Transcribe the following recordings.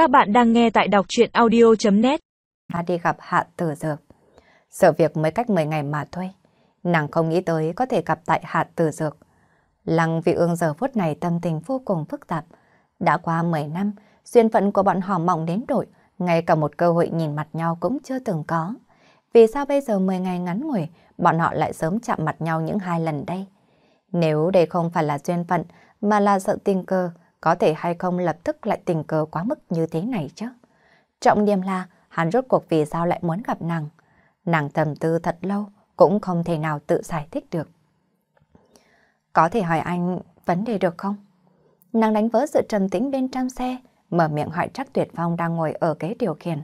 Các bạn đang nghe tại đọc chuyện audio.net Đi gặp Hạ Tử Dược. Sự việc mới cách 10 ngày mà thôi. Nàng không nghĩ tới có thể gặp tại Hạ Tử Dược. Lăng vị ương giờ phút này tâm tình vô cùng phức tạp. Đã qua 10 năm, duyên phận của bọn họ mỏng đến đổi, ngay cả một cơ hội nhìn mặt nhau cũng chưa từng có. Vì sao bây giờ 10 ngày ngắn ngủi, bọn họ lại sớm chạm mặt nhau những hai lần đây? Nếu đây không phải là duyên phận, mà là sự tình cờ? Có thể hay không lập tức lại tình cờ quá mức như thế này chứ. Trọng điểm là hắn rốt cuộc vì sao lại muốn gặp nàng. Nàng tầm tư thật lâu cũng không thể nào tự giải thích được. Có thể hỏi anh vấn đề được không? Nàng đánh vỡ sự trầm tĩnh bên trong xe, mở miệng hỏi Trắc Tuyệt Phong đang ngồi ở ghế điều khiển.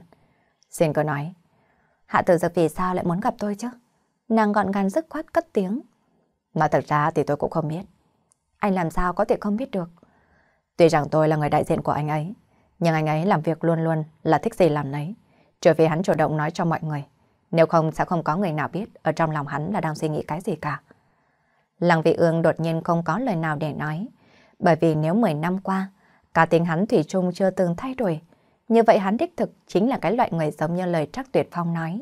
Xin cô nói, Hạ tử giật vì sao lại muốn gặp tôi chứ? Nàng gọn gàng dứt khoát cất tiếng. Mà thật ra thì tôi cũng không biết. Anh làm sao có thể không biết được? Tuy rằng tôi là người đại diện của anh ấy, nhưng anh ấy làm việc luôn luôn là thích gì làm nấy. Trừ vì hắn chủ động nói cho mọi người. Nếu không sẽ không có người nào biết ở trong lòng hắn là đang suy nghĩ cái gì cả. Lăng vị ương đột nhiên không có lời nào để nói. Bởi vì nếu 10 năm qua, cả tính hắn Thủy chung chưa từng thay đổi, như vậy hắn đích thực chính là cái loại người giống như lời Trắc Tuyệt Phong nói.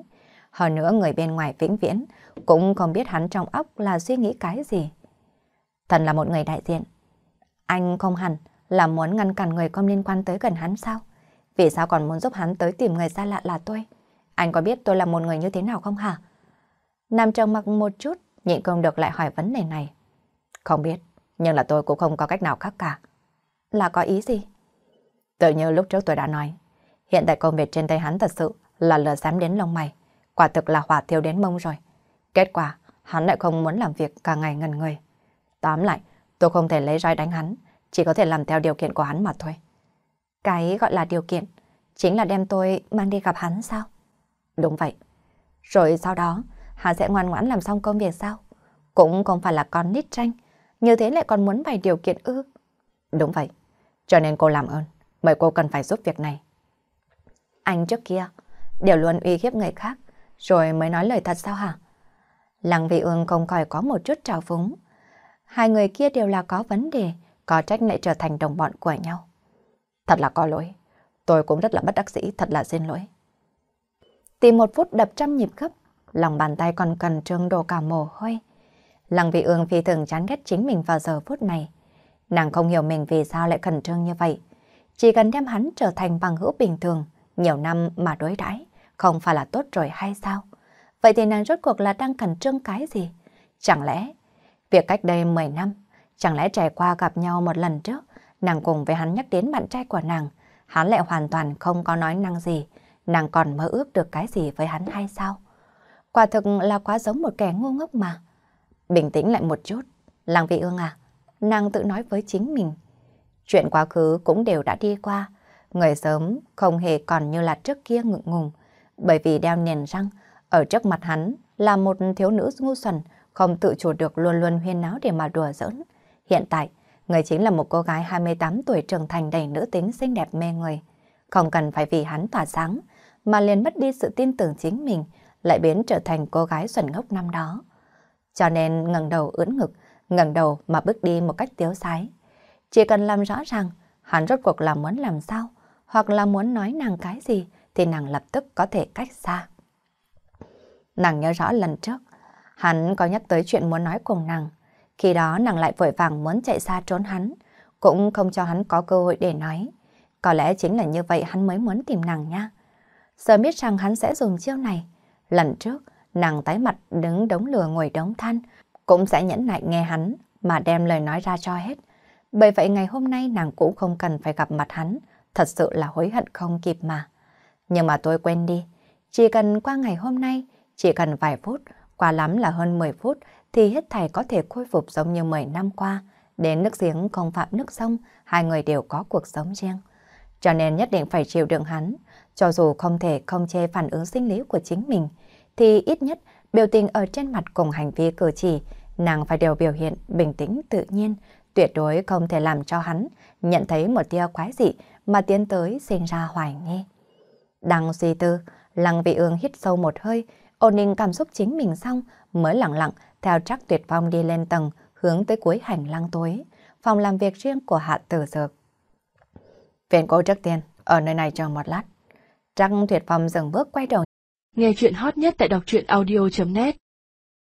Hơn nữa người bên ngoài vĩnh viễn cũng không biết hắn trong óc là suy nghĩ cái gì. Thần là một người đại diện. Anh không hẳn là muốn ngăn cản người không liên quan tới gần hắn sao? Vì sao còn muốn giúp hắn tới tìm người xa lạ là tôi? Anh có biết tôi là một người như thế nào không hả? Nam Trần mặc một chút, nhịn không được lại hỏi vấn đề này. Không biết, nhưng là tôi cũng không có cách nào khác cả. Là có ý gì? Tự như lúc trước tôi đã nói, hiện tại công việc trên tay hắn thật sự là lửa xám đến lông mày. Quả thực là hỏa thiêu đến mông rồi. Kết quả, hắn lại không muốn làm việc cả ngày ngần người. Tóm lại, tôi không thể lấy roi đánh hắn, chỉ có thể làm theo điều kiện của hắn mà thôi. Cái gọi là điều kiện, chính là đem tôi mang đi gặp hắn sao? Đúng vậy. Rồi sau đó, hắn sẽ ngoan ngoãn làm xong công việc sao? Cũng không phải là con nít tranh, như thế lại còn muốn vài điều kiện ư. Đúng vậy. Cho nên cô làm ơn, mời cô cần phải giúp việc này. Anh trước kia, đều luôn uy hiếp người khác, rồi mới nói lời thật sao hả? Lăng vị ương không khỏi có một chút trào phúng. Hai người kia đều là có vấn đề, có trách lại trở thành đồng bọn của nhau. Thật là có lỗi. Tôi cũng rất là bất đắc dĩ, thật là xin lỗi. Tìm một phút đập trăm nhịp gấp, lòng bàn tay còn cần trương đồ cả mồ hôi. Lăng vị ương phi thường chán ghét chính mình vào giờ phút này. Nàng không hiểu mình vì sao lại khẩn trương như vậy. Chỉ cần đem hắn trở thành bằng hữu bình thường, nhiều năm mà đối đãi không phải là tốt rồi hay sao? Vậy thì nàng rốt cuộc là đang khẩn trương cái gì? Chẳng lẽ việc cách đây 10 năm, chẳng lẽ trải qua gặp nhau một lần trước, nàng cùng với hắn nhắc đến bạn trai của nàng, hắn lại hoàn toàn không có nói năng gì, nàng còn mơ ước được cái gì với hắn hay sao? Quả thực là quá giống một kẻ ngu ngốc mà. Bình tĩnh lại một chút, làng Vị Ương à, nàng tự nói với chính mình. Chuyện quá khứ cũng đều đã đi qua, người sớm không hề còn như là trước kia ngượng ngùng, bởi vì đeo niền răng, ở trước mặt hắn là một thiếu nữ ngu xuẩn, không tự chủ được luôn luôn huyên náo để mà đùa giỡn. Hiện tại, người chính là một cô gái 28 tuổi trưởng thành đầy nữ tính xinh đẹp mê người. Không cần phải vì hắn tỏa sáng, mà liền mất đi sự tin tưởng chính mình, lại biến trở thành cô gái xuẩn ngốc năm đó. Cho nên ngẩng đầu ưỡn ngực, ngẩng đầu mà bước đi một cách tiếu sái. Chỉ cần làm rõ ràng, hắn rốt cuộc là muốn làm sao, hoặc là muốn nói nàng cái gì, thì nàng lập tức có thể cách xa. Nàng nhớ rõ lần trước, hắn có nhắc tới chuyện muốn nói cùng nàng. Khi đó nàng lại vội vàng muốn chạy xa trốn hắn, cũng không cho hắn có cơ hội để nói. Có lẽ chính là như vậy hắn mới muốn tìm nàng nha. Giờ biết rằng hắn sẽ dùng chiêu này. Lần trước, nàng tái mặt đứng đống lửa ngồi đống than, cũng sẽ nhẫn nại nghe hắn mà đem lời nói ra cho hết. Bởi vậy ngày hôm nay nàng cũng không cần phải gặp mặt hắn, thật sự là hối hận không kịp mà. Nhưng mà tôi quên đi, chỉ cần qua ngày hôm nay, chỉ cần vài phút, qua lắm là hơn 10 phút thì hết thảy có thể khôi phục giống như 10 năm qua. Đến nước giếng không phạm nước sông, hai người đều có cuộc sống riêng. Cho nên nhất định phải chịu đựng hắn, cho dù không thể không chê phản ứng sinh lý của chính mình, thì ít nhất biểu tình ở trên mặt cùng hành vi cử chỉ, nàng phải đều biểu hiện bình tĩnh tự nhiên, tuyệt đối không thể làm cho hắn nhận thấy một tia quái dị mà tiến tới sinh ra hoài nghi. Đang suy tư, Lăng Vị Ương hít sâu một hơi, ổn định cảm xúc chính mình xong, mới lặng lặng theo Trác Tuyệt Phong đi lên tầng, hướng tới cuối hành lang tối, phòng làm việc riêng của Hạ Tử Dược. Viện cô trước tiên, ở nơi này chờ một lát. Trăng tuyệt phong dừng bước quay đầu. Nghe chuyện hot nhất tại đọc truyện audio.net